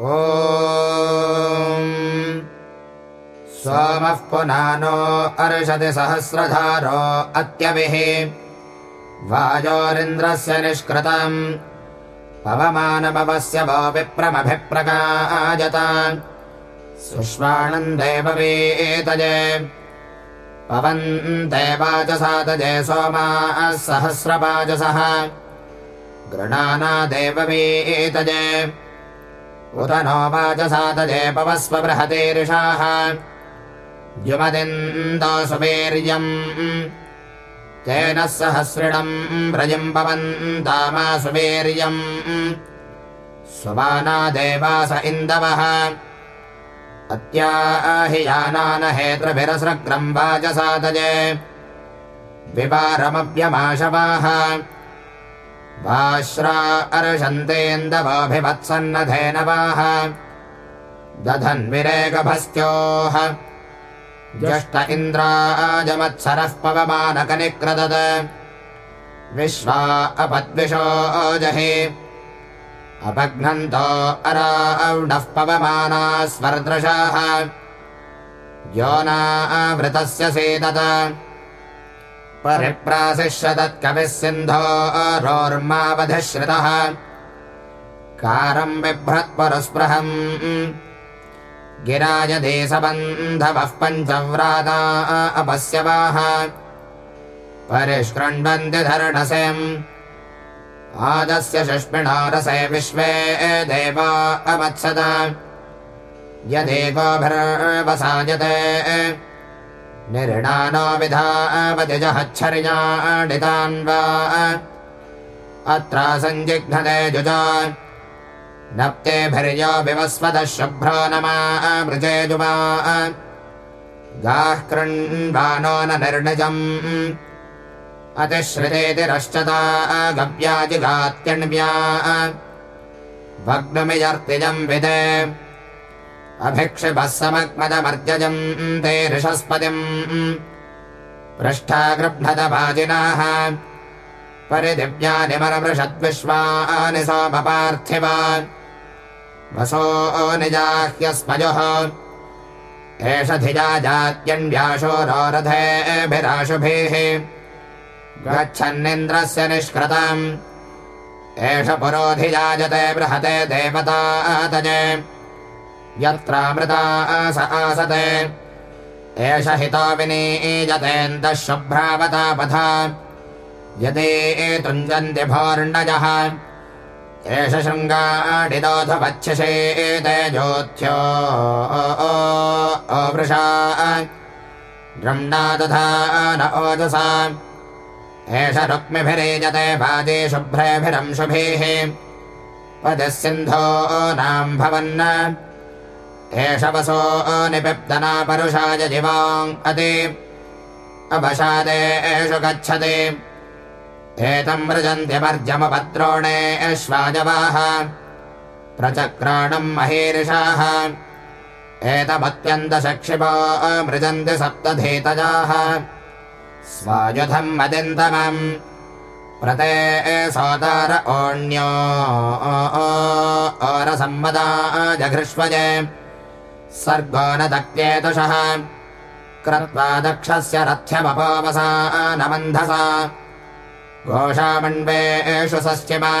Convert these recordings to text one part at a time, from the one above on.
ओ सोमः पुनानो अर्षति सहस्रधारो अत्यभिः वाजोरिन्द्रस्य निष्कृतम् पवमानपवस्य वो विप्रमभिप्रकाजत सुष्वाणम् देववीतजे पवन्ते वाचसातजे सोमाः सहस्रवाजसः गृणाना देववीतजे उत नो वाचसातजे पवस्व बृहतीर्षाः द्युमदिन्दोसुवीर्यम् तेन सहस्रिणम् व्रजम् पवन्तामासुवीर्यम् सुमाना देवास इन्दवः। अत्याहि यानानहेतृभिरस्रग्रम् वाचसातजे विवारमप्यमाशवाः वाश्रा अर्षन्तेन्दवोऽभिवत्सन्नधेनवाः दधन्विरेकभस्त्योः। ज्यष्ट इन्द्राजमत्सरः पवमानकनिक्रदत् विश्वा अपद्विषो जहि। अपघ्नन्तो अरावणः पवमाना स्वर्दृशाः योनावृतस्य सीदत परिप्रासिष्यतत्कविः सिन्धोरोर्मावधिश्रितः कारम् बिभ्रत्परस्पृहम् गिराजदेशबन्धवः पञ्चव्राता अपश्यवाः परिष्कृण्वन्ति धर्णसेम्। आदस्य षष्मिणारसे विश्वे देवा अवत्सद। यदेकोभिर्वसायते निर्णानो विधावतिजहच्छर्याडितान् वा अत्र सञ्जिघ्नते जुजा नप्तेभिर्यो विवस्वतः शुभ्रो नमामृजेजुमा गाः कृण्वानो न निर्णजम्। अतिश्रितेतिरश्चता गव्याजिगात्यण्व्या। भग्नमिजर्तिजम् विदे अभिक्षिपः समग्मदमर्जजम् ते ऋषस्पतिम्। पृष्ठा गृह्णतभाजिनाः वसो निजाह्यस्मयोः एष धिजा जात्यन्व्याशोरोरथेभिराशुभिः गच्छन्निन्द्रस्य निष्कृतम्। एष पुरोधिजाजते बृहते देवतातजे यत्रामृता स आसते। एष हितो विनीजतेऽन्तः शुभ्रावतापथा यदि तुञ्जन्ति भोर्णजः एष शृङ्गाडिदोऽथवच्छिषेते ज्योत्थ्यो वृषा। रम्णा न ओजसा। एष रुक्मिभिरेजते वाजे शुभ्रेभिरंशुभिः पदः सिन्धो नाम् भवन् एष वसो परुषाय जिवाङ् अति। अवशादे एषु गच्छति। एतम् व्रजन्त्यमर्जमपद्रोणे अश्वाजवाः। प्रचक्राणम् महीर्षाः। एतमत्यन्तशक्षिपो मृजन्ति सप्तधीतजाः। स्वायुधम् मदिन्तमम् प्रते सोदार ओण्यो। ओरसम्मदा जघृष्वजे सर्गो न दक्त्येतुषः क्रत्वा दक्षस्य रथ्यमपोवसा न मन्धसा घोषामण्वेषु सस्यमा।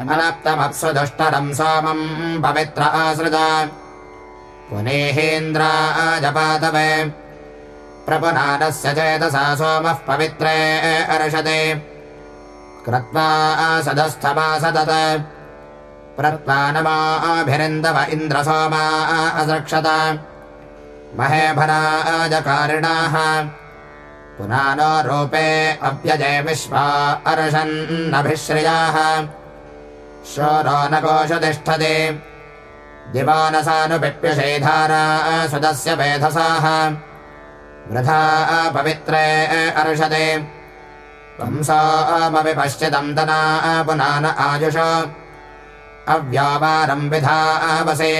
अनप्तमप्सु दुष्टरम् सोमम् पवित्र आसृज पुनेहेन्द्राजपातवे प्रपुनादस्य चेतसा सोमः पवित्रे अर्षते। कृत्वा सदस्थमासदत् प्रत्वानमाभिरिन्दव इन्द्रसोमा असृक्षत। महेभराजकारिणाः पुनानो रूपे अभ्यजय विश्वा अर्षन्नभिश्रियाः। शोरो न कोशतिष्ठति दिवानसानुपिप्यशेधारा सुदस्य वेधसाः। वृथा पवित्रे पुंसामपि पश्चिदम् तना पुनान आयुष विधावसे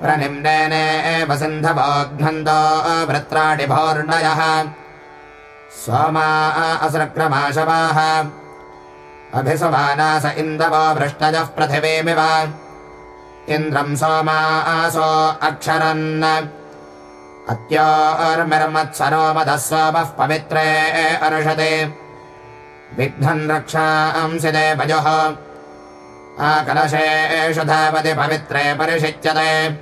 प्रनिम्नेने वसिन्धवोघ्नन्तो वृत्राणि भोर्णयः सोमा असृक्रमाशवाः अभिसुमानास इन्दवो वृष्टजः पृथिवीमिव। इन्द्रम् सोमासो अक्षरन्। अत्योर्मिर्मत्सरो मदः सोमः पवित्रे अर्षते। विघ्नन् रक्षांसि देवयोः आकलशेषु धावति पवित्रे परिषिच्यते।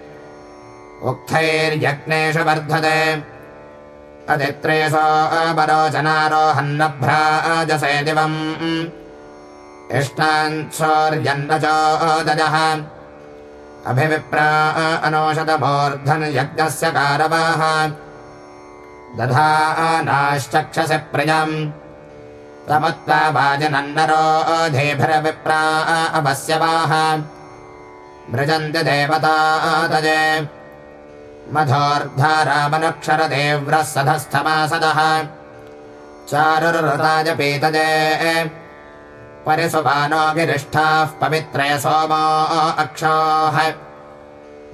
उक्थैर्यज्ञेषु वर्धते। अदित्रेशो अपरोचनारोहन्नभ्राजसे दिवम्। इष्टान्सौर्यन्नचोदजः। अभिविप्रा अनोषतमूर्धन् यज्ञस्य कारवाः। दधा नाश्चक्षसि प्रियम् तमुत्वा वाजनन्नरो धेभिरविप्रा अपस्यवाः मृजन्ति देवता तजे। मधोर्धारामनक्षरदेव्रः सधस्थमासदः। चारुरृताय पीतजे परिसुपानो गिरिष्ठाः पवित्रे सोमो अक्षोः।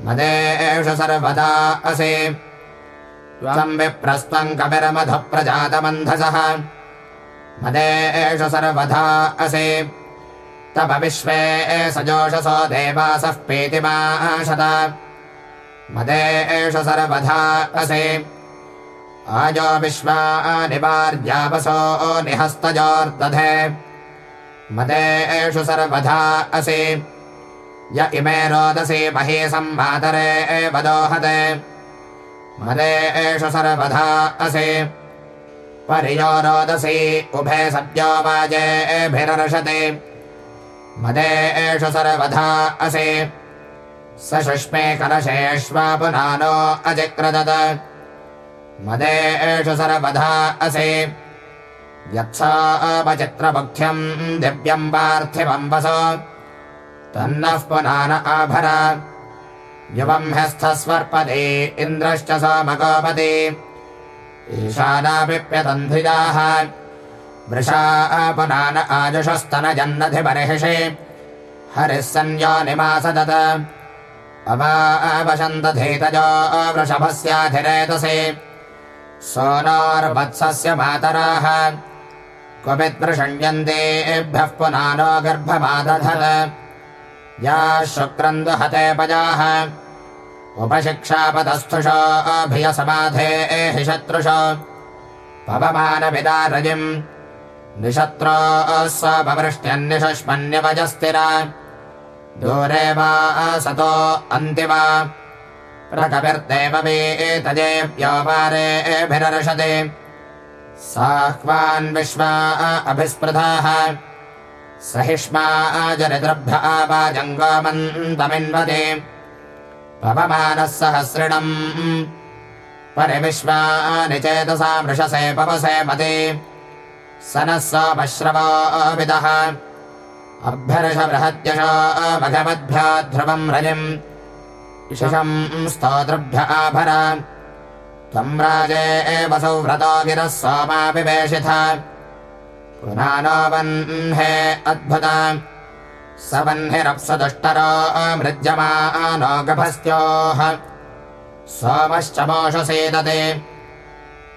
मदेषु सर्वदा असि। त्वम् विप्रस्त्वम् कविरमधप्रजातमन्धसः मदेषु सर्वधा असि। तव विश्वे सजोषसो देवासः पीतिमाशत मदे एष सर्वधा असि। आजो विश्वा निवार्यावसो निहस्तजोर्दधे। मदे सर्वधा असि। य इमे रोदसि मही सम्मातरे वदोहते। मदे एषु सर्वधा असि। परियो रोदसि उभे सद्यो वाजेभिरर्षति एषु सर्वधा असि। स शुष्मे कलशेष्वा पुनानो अजिक्रदत्। मदे एषु सर्वधा असि। यत्सा अपचित्रमुख्यम् दिव्यम् पार्थिवम् वस। तन्नः पुनान आभर। युवम् ह्यस्थस्वर्पदे इन्द्रश्च सोमगोपदे ईशानापिप्यतन्धिजाः वृषा पुनान आजुषस्तनजन्नधिबर्हिषे हरिः सन्योनिमासदत् अवावशन्तधीतजो वृषभस्याधिरेतसे। सोनोर्वत्सस्य मातराः। क्वपित्वृषण्यन्तेभ्यः पुनानो गर्भमादधत्। याः शुक्रन्दुहते पजाः उपशिक्षापदस्थुषो अभियसमाधेः शत्रुषो। पवमानविदारजिम्। निशत्रो स्वपवृष्ट्यन्निषुष्मन्यवजस्थिरा दूरे वा सतो अन्तिमा। प्रकविर्देववेतजेऽप्योपारेभिरर्षते साह्वान् विश्वा अभिस्पृधाः। सहिष्मा जरिद्रभ्य आवाजङ्गमन्तमिन्वते पवमानः सहस्रिणम् परिविश्वानि चेतसा मृषसे पवसे मते। स नः सोमश्रवो विदः अभ्यर्ष बृहत्यश भगवद्भ्या ध्रुवम् रजिम् इषम् स्तोतृभ्य आभर। त्वम् राजे एवसौ व्रतो गिरः सोमापिवेशिथ पुनानो वह्ने अद्भुत स वह्निरप्सुदुष्टरो मृज्यमानो गभस्त्योः सोमश्च मोषसेदते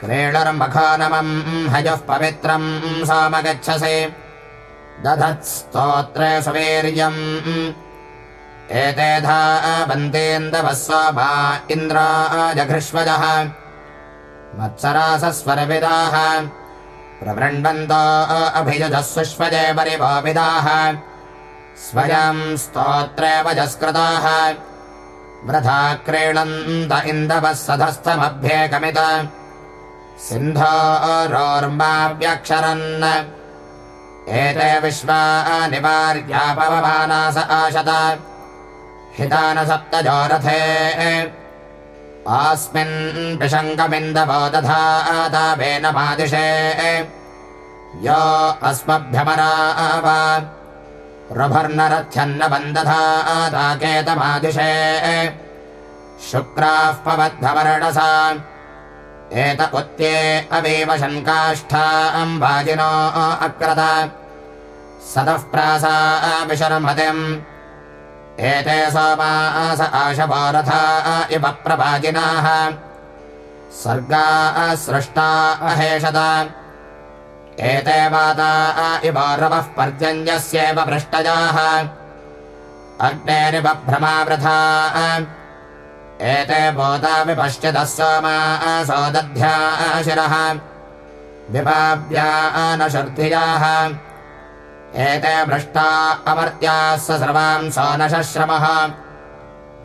क्रीडुर्मखोनमम् हयः पवित्रम् सोमगच्छसि। दधत्स्तोत्रे सुवीर्यम्। एते धावन्तेन्दवः सोमा इन्द्राजघृष्वजः मत्सरासस्वरविदाः। प्रवृण्वन्तो अभियुजः सुष्वजे परिभोविदाः स्वयम् स्तोत्रे वजस्कृताः। वृथा क्रीडन्त इन्दवः सधस्थमभ्येकमित। सिन्धोरोर्माव्यक्षरन्। एते विश्वा निवार्यापवमानास आशत। हितान सप्तजोरथे आस्मिन् विशङ्कमिन्दवो दधातावेन मादिशे यो अस्मभ्यमराव रुभर्नरथ्यन्न बन्धधाताकेतमादिशे शुक्राः पवद्भवर्णसा एत उत्ये अवेव शङ्काष्ठाम् वाजिनो अक्रत। सतः प्रासा विशर्मतिम् एते सोमास आशवोरथा इव प्रवाजिनाः सर्गा सृष्टा अहेषत एते वाता इव रवः पर्जन्यस्येव पृष्टजाः अग्नेरिबभ्रमावृथा एते भूता विपश्चितः सोमासो दध्या शिरः। विभाव्या न एते भ्रष्टा अमर्त्याः सर्वांसो न शश्रमः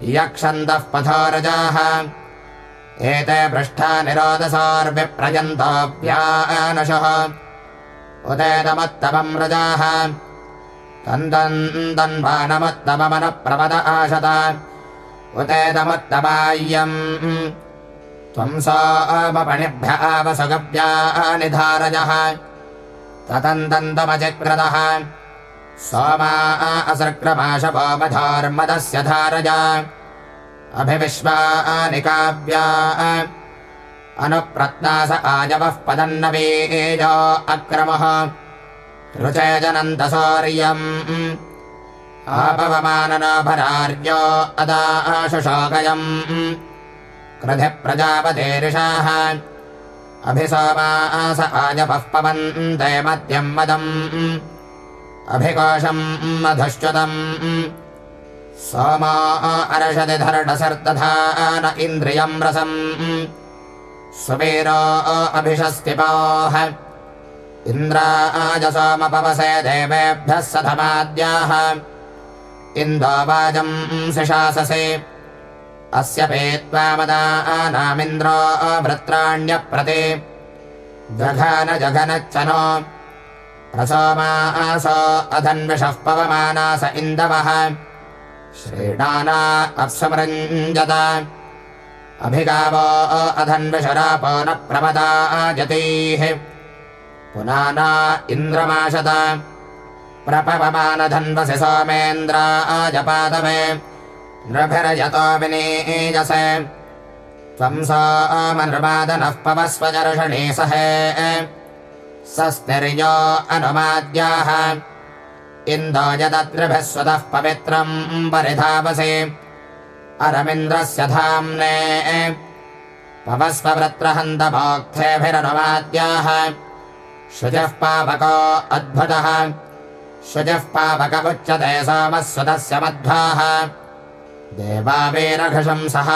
यक्षन्तः पथोरजाः। एते भ्रष्टा निरोधसोर्विप्रयन्तोऽव्यानशः उदेतमत्तमम् रजाः। तन्दन्तन्वानमत्तममनप्रपद आशत। उतेदमुत्तमाय्यम् त्वम् सोमपणिभ्य आवसुगव्यानिधारजः ततन्दन्तमजग्रदः सोमा असृक्रमाशवोमधोर्मदस्य धारजा। अभिविश्वानि काव्या अनुप्रत्नास आजवः पदन्नवीजो अक्रमः। रुचयजनन्तसौर्यम् आपवमाननाभरार्यो अदाशुशोकयम्। क्रधि प्रजापतेरिषाः। अभिसोमास आजपः पवन्ते मद्यम् मदम्। अभिकोशम् मधुश्च्युतम्। सोमा अरषदि धर्णसर्दधान इन्द्रियम् रसम् सुवीरो अभिषस्तिपोः। इन्द्राज सोमपवसे देवेभ्यः सधमाद्याः। इन्दो वाजम् सिशाससे। अस्य पेत्वामदानामिन्द्रो वृत्राण्यप्रते जघन जघनच्च नो प्रसोमासो अधन्विषः पवमानास इन्दवः। श्रीणाना अप्समृञ्जत अभिगावो अधन्विषरापो न प्रमदाजतीः पुनाना इन्द्रमाशत। प्रपवमानधन्वसि सोमेन्द्राजपादवे नृभिर्यतो विनीजसे। त्वम् सोमनृमादनः पवस्वचर्षणे सहे। सस्तिर्यो अनुमाद्याः। इन्दो यदत्रिभिः स्वतः पवित्रम् परिधावसे अरमिन्द्रस्य धाम्ने। पवस्ववृत्रहन्तभोक्थेभिरनुमाद्याः शुजः पावको अद्भुतः। शुजः पावक उच्यते सोमस्वतस्य मध्वाः देवावीरघशंसः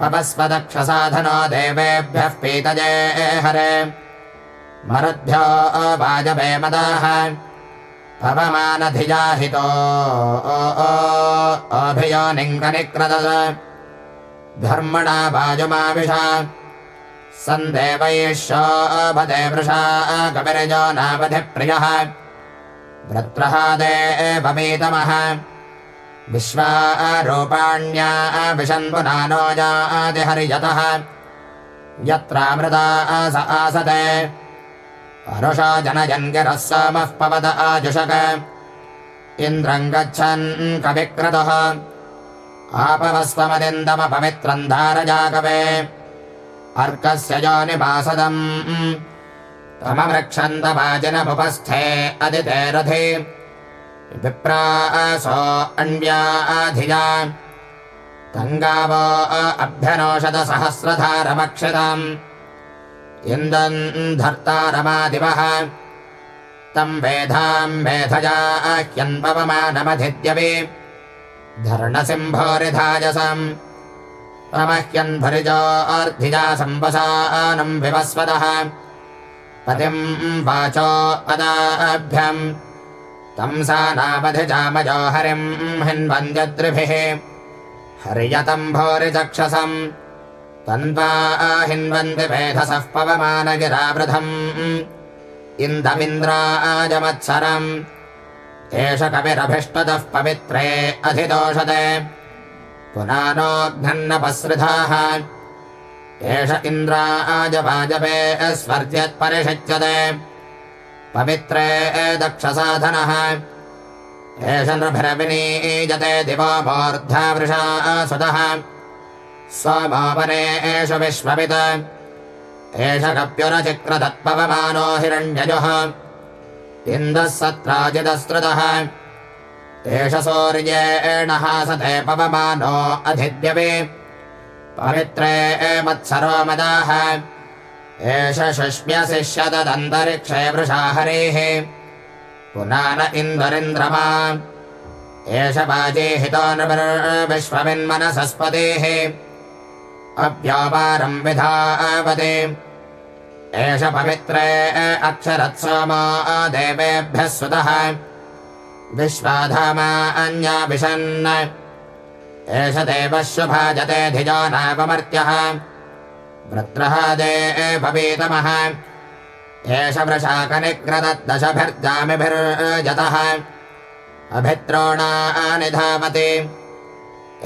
पवस्वदक्षसाधनो देवेभ्यः पीतजे हरे। मरुद्भ्यो वाजपे मदाः पवमानधिजाहितो। धर्मणा वाजुमाविषा। सन्देवैश्वभते वृषा कविरजो नावधिप्रियः। वृत्रहादे भवीतमः विश्वारूपाण्या विशन्पुनानोजादिहरियतः यत्रामृता स आसते अरुषा जनजन्गिरः सोमः पवद आजुषक इन्द्रम् गच्छन् कविक्रतुः। आपवस्वमदिन्दमपवित्रम् धारजाकवे अर्कस्य योनिवासदम् तमवृक्षन्तवाजिनमुपस्थे अदिते रथे विप्रासो अन्व्याधिया तङ्गावो अभ्यनोषदसहस्रधारमक्षितम् इन्दन् धर्तारमादिवः तम् वेधाम् वेधजा ह्यन्पवमानमधिद्यवे धर्णसिंभोरिधाजसम् तमह्यन्भरिजो अर्धिजा सम्वसानम् विवस्वतः पतिम् वाचो अदाभ्यम् तम् सा नामधिजामजो हरिम् हिन्वन्द्यद्रिभिः हर्यतम् भोरिचक्षसम् तन्वा हिन्वन्ति वेधसः पवमानगिरावृधम्। इन्दमिन्द्राजमत्सरम् एष कविरभिष्टदः पवित्रे अधिदोषते। पुनानोऽघ्नन्नपसृधाः। एष इन्द्राजवाजपे स्वर्ज्यत्परिषिच्यते। पवित्रे दक्षसाधनः। एष नृभिरविनीजते दिवो मूर्धा वृषा सुतः स्वमापने एष विश्ववित्। एष कप्युरचिक्रदत्पवमानो हिरण्यजः। इन्दः सत्राजिदस्रुतः एष सौर्येण हासते पवमानो अधिद्यवे। पवित्रे मत्सरो मदाः एष शुष्म्यशिष्यदन्तरिक्षे वृषा हरेः। पुनान इन्दरिन्द्रमा एष वाजे हितो नृविश्वमिन्मनसस्पतेः अव्यापारम् विधावते। एष पवित्रे अक्षरत्सोमा देवेभ्यः सुतः। विश्वाधामा अन्याभिषन् एष देवः शुभाजते धिजो नापमर्त्यः वृत्रः देववीतमः एष वृषाकनिग्रदद्दशभिर्जामिभिर्जतः अभिद्रोणानि धावति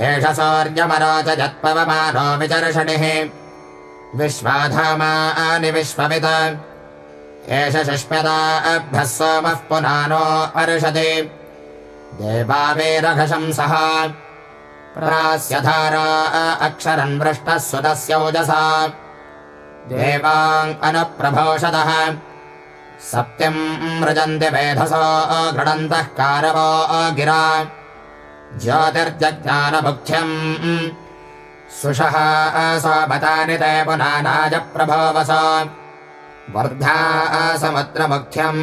एष सौर्यमरोचजत्पवमानो विचर्षणिः विश्वाधामानि विश्वविद एष शुष्म्यताभ्यः सोमः पुनानो अर्षति देवावेरघशंसः। प्रास्यधारा अक्षरन् वृष्टः सुतस्यौजसा देवाङ् अनुप्रभोषदः सत्यम् मृजन्ति वेधसो गृणन्तः कारवो गिरा ज्योतिर्जज्ञानमुख्यम्। सुषः स्वमतानि ते पुनानाज प्रभोवस वर्धा समुद्रमुख्यम्।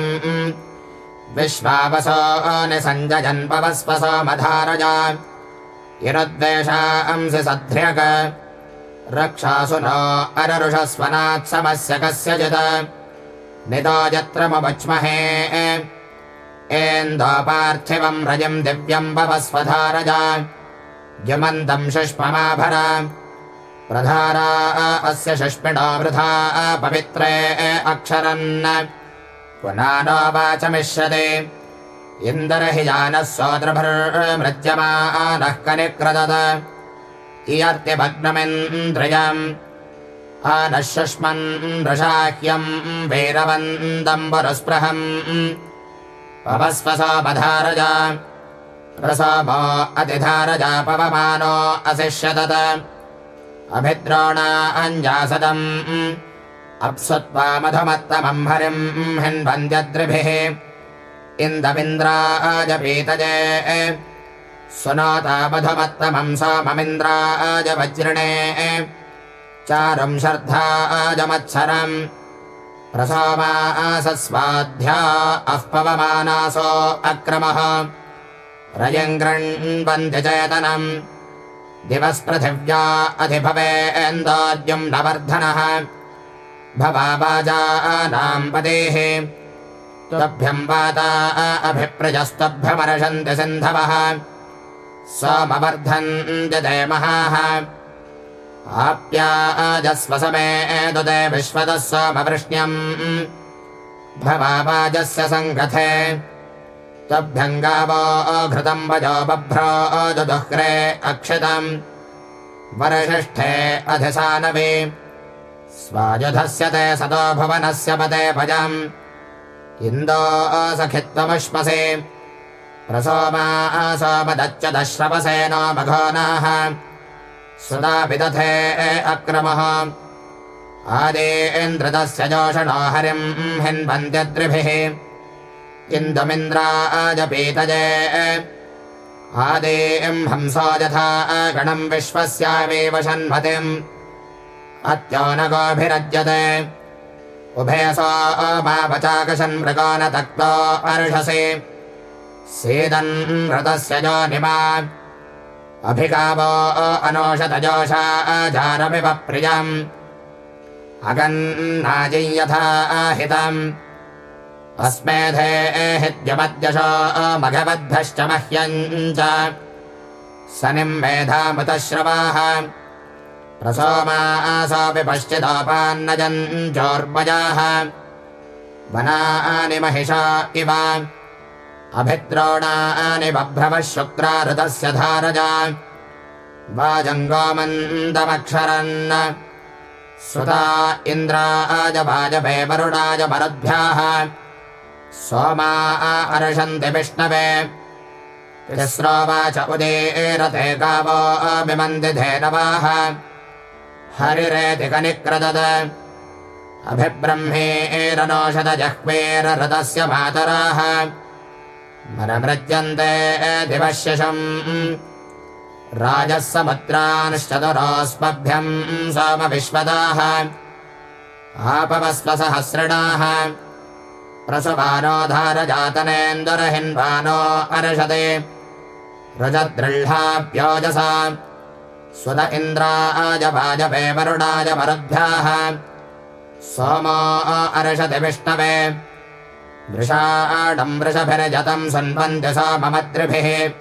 विश्वावसो निसञ्जन्पवस्वसो मधारजा यनुद्वेषांसि सध्र्यग रक्षासु नो अररुषस्वनात्समस्य कस्यचित्। नितो यत्रमुच्महे एन्दोपार्थिवम् रजिम् दिव्यम् भवस्वधारजा। यमन्तम् शुष्ममाभर प्रधारा अस्य शुष्मिणो वृथा पवित्रे अक्षरन्। पुनानो वाचमिष्यते। इन्दर्हि जानः सोदृभिर्मृज्यमानः कनिक्रदत इयर्त्यभग्नमिन्द्रियम् आनः शुष्मन् रशाह्यम् वीरवन्दम् पुरस्पृहम् पवस्वसोपधारजा प्रसोमो अतिधारजा पवमानो अशिष्यतत। अभिद्रोणा अञ्जासदम्। अप्सुत्वा मधुमत्तमम् हरिम् हिन्वन्द्यद्रिभिः। इन्दमिन्द्राजपीतजे सुनाता मधुमत्तमम् सोममिन्द्राज वज्रिणे चारुम् शर्धाजमत्सरम् प्रसोमासस्वाध्या अः पवमानासो अक्रमः। रयम् गृण्वन्त्यचेतनम् दिवस्पृथिव्या अधिभवेन्दोद्युम् नवर्धनः। भवाजानाम् पदेः त्वभ्यम् वाता अभिप्रजस्तभ्यमर्षन्ति सिन्धवः। सोमवर्धन्ति देमहाः आप्याजस्व समे विश्वतः सोमवृष्ण्यम्। भवाजस्य सङ्गथे। त्वभ्यङ्गावो घृतम् वजो बभ्रो दुदुह्रे अक्षितम्। वरषिष्ठे अधिसानवे। स्वायुधस्य ते सतो भुवनस्य पदे भजम्। इन्दो असखित्वमुष्मसे प्रसोमा सोमदच्च दश्रवसे मघोनाः सुदापिदथे अक्रमः। आदेन्द्रदस्य जोषणो हरिम् हिन्वन्त्यद्रिभिः। इन्दुमिन्द्राजपीतजे। आदेयम् हंसो यथा गणम् विश्वस्यामेव शन्मतिम् उभयसो मावचाकशन् मृगो न तक्तो अर्षसि। सीदन् रतस्य जोनिमा अभिगावो अनोषतजोषा अजारमिव प्रियम्। अगन्नाजि यथा आहितम् अस्मेधे एहिद्यमद्यशो मघवद्भश्च मह्यम् च सनिम् मेधामुतश्रवाः। प्रसोमासोऽपि पश्चिदोपान्नजन् चोर्मजाः। वनानि महिषा इव। अभिद्रोणानि बभ्रवः शुक्रारुतस्य धारजा। वाजङ्गोमन्दमक्षरन्। सुता इन्द्राज वाजभे वरुणाज मरुद्भ्याः सोमा अर्षन्ति विष्णवे। तिस्रोवाच उदीरते गावो विमन्ति धेनवाः। हरिरेति कनिक्रदद। अभिब्रह्मेरनोषधजह्वेररथस्य मातराः मनमृज्यन्ते दिवश्यशम्। राजः समुद्रांश्चतुरोऽस्मभ्यम् सोमविश्वदाः। आपवस्वसहस्रिणाः। प्रसुवानो धारजातनेन्दुरहिन्वानो अर्षते रजदृह्लाप्योजसा स्वद इन्द्राय वाजपे वरुणाय मरुद्भ्याः सोमो अर्षति विष्णवे वृषाडम् वृषभिर्जतम् सन्वन्त्य सोममद्रिभिः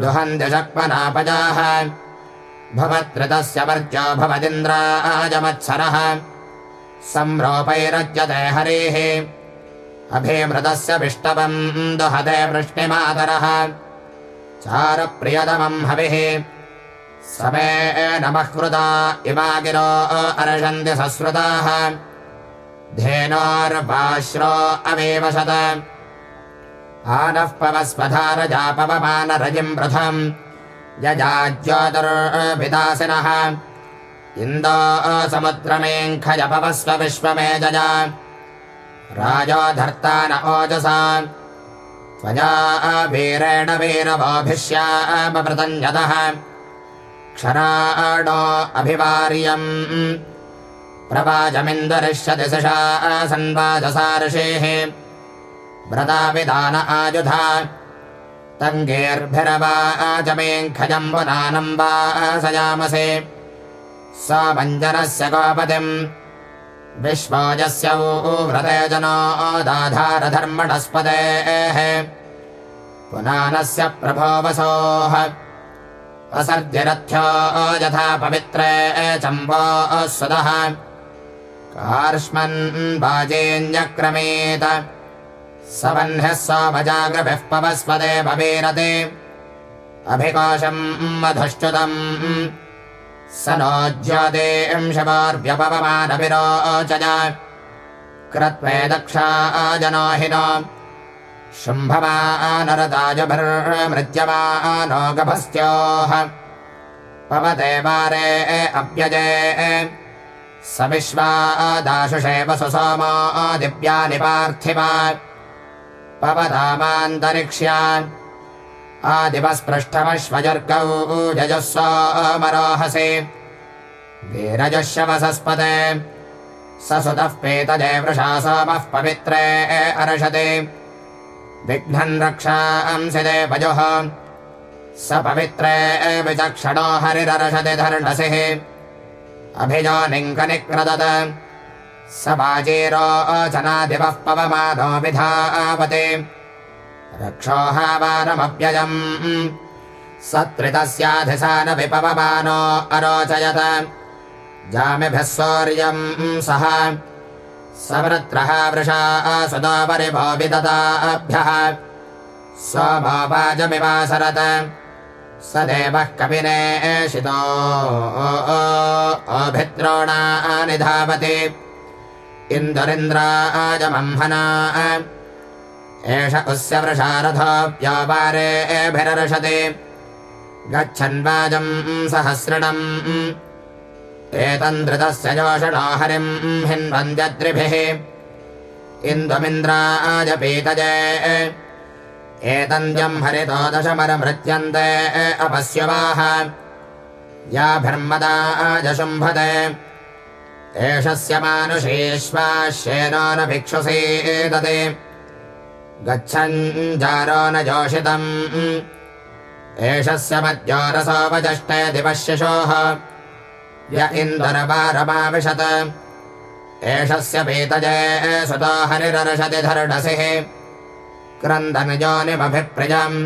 दुहन्त्य शक्मनापजाः। भवत्रितस्य वर्ज्यो भवदिन्द्राजमत्सरः। संरोपैरज्यते हरेः। अभिमृतस्य विष्टवम् दुहते वृष्टिमातरः। चारुप्रियतमम् हविः। समे नमः कृता इमा गिरो अर्षन्ति सस्रुताः धेनोर्वाश्रो अवेवशत आनः पवस्वधारजापवमानरजिम् प्रथम् यजाज्योतिर्विदासिनः। इन्दो समुद्रमेऽङ्खजपवस्व विश्वमे जजा राजो धर्ता न ओजसा। त्वया वीरेण वीरवोभिष्यामृतञ्जतः क्षराणो अभिवार्यम् प्रवाचमिन्दरिष्यति सषा सन्वाजसार्षेः व्रताविदान आयुधा। तङ्गेर्भिरवाचमेऽङ्खजम् पुनानम् वा सजामसे स्वमञ्जनस्य गोपतिम्। विश्वोजस्य व्रते जनो दाधारधर्मणस्पतेः। पुनानस्य असर्जिरथ्यो यथा पवित्रे चम्बो सुदः कार्ष्मन् वाजेऽन्यक्रमेत। स सोमजाग्रभिः पवस्पदे भवेरते अभिकोशम् मधुश्च्युतम्। स नो ज्योतिंशवार्व्यपवमानभिरोचज क्रत्वे दक्षा जनो हि नो शुम्भमानरताजभिर्मृत्यमानो गभस्त्योः। पवते वारे अप्यजे स विश्वादाशुषे वसु सोमो दिव्यानि पार्थिवा पवतामान्तरिक्ष्या आदिवस्पृष्ठमश्वजर्गौ जजः सोमरोहसि वीरजश्यवसस्पते। स सुतः वृषा सोमः पवित्रे अर्षति। विघ्नन् रक्षांसि देवजोः। स पवित्रे विचक्षणो हरिरर्षति धर्णसिः अभिजोनिङ्कनिक्रदत। स वाजीरोचनादिवः पवमानो विधावते रक्षोहावानमप्ययम् स त्रितस्याधिसानविपवमानो अरोचयत। जामिभिः सौर्यम् सः सवृत्रः वृषा सुदापरिभो विदताभ्यः सोमोपाजमिवासरत स देवः कविने शितो अभिद्रोणानि धावति इन्दुरिन्द्राजमंहना एष उस्य वृषारथोऽप्यापारेभिरर्षति गच्छन् वाजम् सहस्रणम्। एतन्द्रितस्य जोषणो हरिम् हिन्वन्द्यद्रिभिः इन्दुमिन्द्राजपीतजे एतन्द्यम् हरितो दशमरमृत्यन्ते अपस्यवाः याभिर्मदाजशुम्भते एषस्य मानुषीश्वाश्येनो न भिक्षुषीदते गच्छन् जारो न जोषितम्। एषस्य मद्योरसोपजष्टे दिवश्यशोः य इन्दुरवारमाविशत। एषस्य पीतजे सुतो हरिरर्षति धर्डसिः क्रन्दनजोनिमभिप्रियम्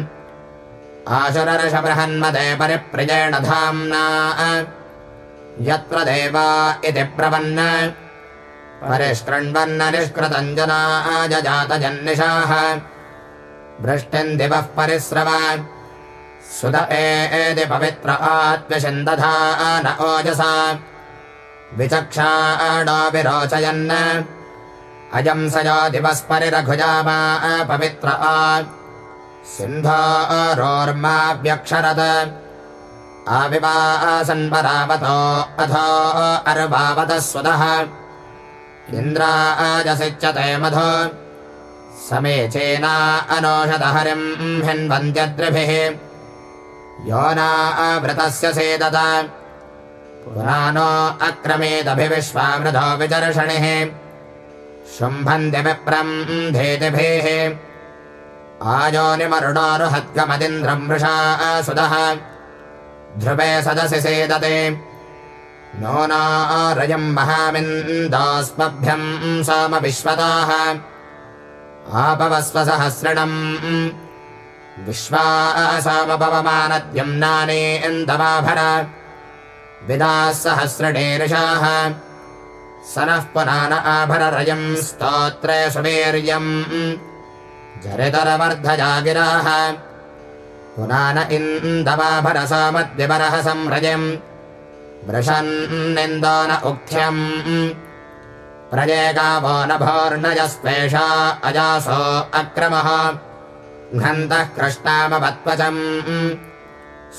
आशुरर्षबृहन्मदे परिप्रियेण धाम्ना। यत्र देवा इति प्रपन्न निष्कृतम् जनाजजातजन्निषाः वृष्टिम् दिवः परिस्रव। सुत एति पवित्र आत्मशिन्दधा न ओजसा। विचक्षाणो विरोचयन् अयम् स यो दिवस्परिरघुजामा पवित्र आ। सिन्धोरोर्माव्यक्षरत् आविवासन्परावतो अथो अर्वावतः स्वतः इन्द्राजसिच्यते मधु। समेचेना अनोषधहरिम् हिन्वन्त्यद्रिभिः यो नावृतस्य सेदत पुरानो अक्रमेदभिविश्वामृतो विचर्षणिः शुम्भन्ति विप्रम् धेतिभिः आयोनिमरुणोरुहद्गमदिन्द्रम् वृषा सुदः। ध्रुवे सदसि सेदते। नो नारयम् महामिन्दोऽस्मभ्यम् सोमविश्वताः आपवस्वसहस्रणम्। विश्वासामपवमानद्यम्नाने इन्दवाभर। विदाः सहस्रणेरुषाः स नः पुनान आभररयम् स्तोत्रे सुवीर्यम् जरितरवर्धजा गिराः पुनान इन्दवाभरसामद्यवरः संरजम् वृषन्निन्दो न उक्थ्यम् प्रजेगावो नभोर्नजस्पेषा अजासो अक्रमः। घ्नन्तः कृष्णामवत्वचम्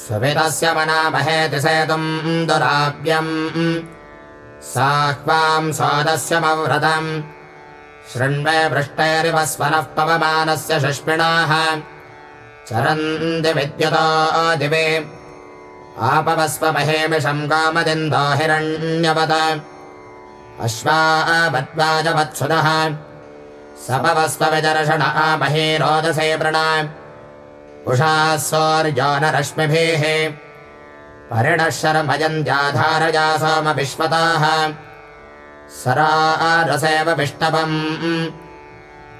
सुवितस्य मनामहेति सेतुम् दुराव्यम् साह्वाम् सोदस्यमव्रतम् शृण्वे पृष्टैरिव स्वनः पवमानस्य शुष्मिणाः चरन्ति विद्युतो दिवे। आपवस्वमहेमिषम् कामदिन्दो हिरण्यवत। अश्वावद्वाजवत्सुदः सपवस्वविदर्शण आपहे रोदसे सौर्यो न रश्मिभिः परिणः सोमविश्वताः सरारसेव विष्टवम्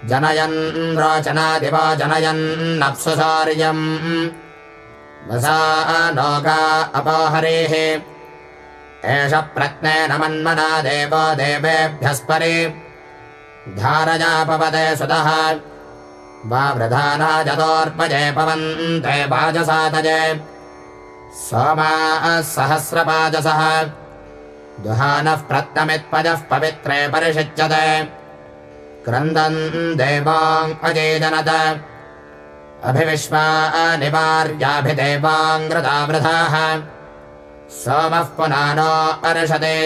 जनयन् रोचनादिवा जनयन्नप्सु सौर्यम् वसा नोगा अपोहरेः। एष प्रत्नेन मन्मना देवो देवेभ्यस्परे। धारयापवदे सुतः। वा वृधाना जतोर्पजे पवन्ते वाजसातजे सोमाः सहस्रपाजसः दुहानः प्रत्नमित्पजः पवित्रे परिषिच्यते। क्रन्दन् देवाङ्पजेजनत अभिविश्वा निवार्याभिदेवाङ्कृता वृथाः सोमः पुनानो अर्षते।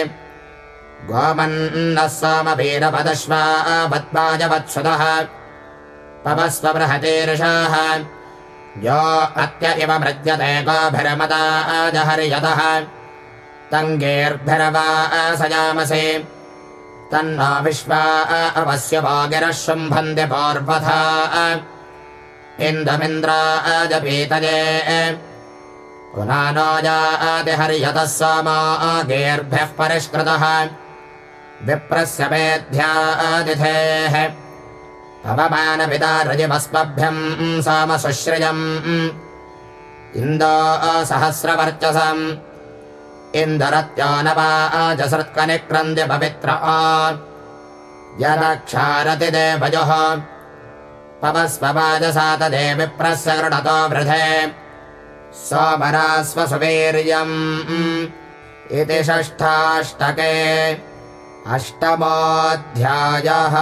गोमन्नः सोमवीरपदश्वा पवस्व बृहतीर्षाः यो अत्य इव मृज्यते गोभिरमदाजहर्यतः तङ्गेर्भिरवा सजामसे तन्नो विश्वा अवस्य वागिरः शुम्भन्ति पौर्वथा इन्दमिन्द्राजपीतये पुनानो जातिहर्यतः सोमागेर्भिः परिष्कृतः। विप्रस्य मेध्यादिथेः पवमानपितारजिमस्मभ्यम् सामसुश्रियम् इन्दो सहस्रवर्चसम् इन्दरत्यो न वा आजसृत्कनिक्रन्द्य पवित्र यदक्षारति देवयोः पवस्ववाजसातदे विप्रस्य गृणतो वृधे। सोमरास्वसुवीर्यम् इति षष्ठाष्टके अष्टमोऽध्यायः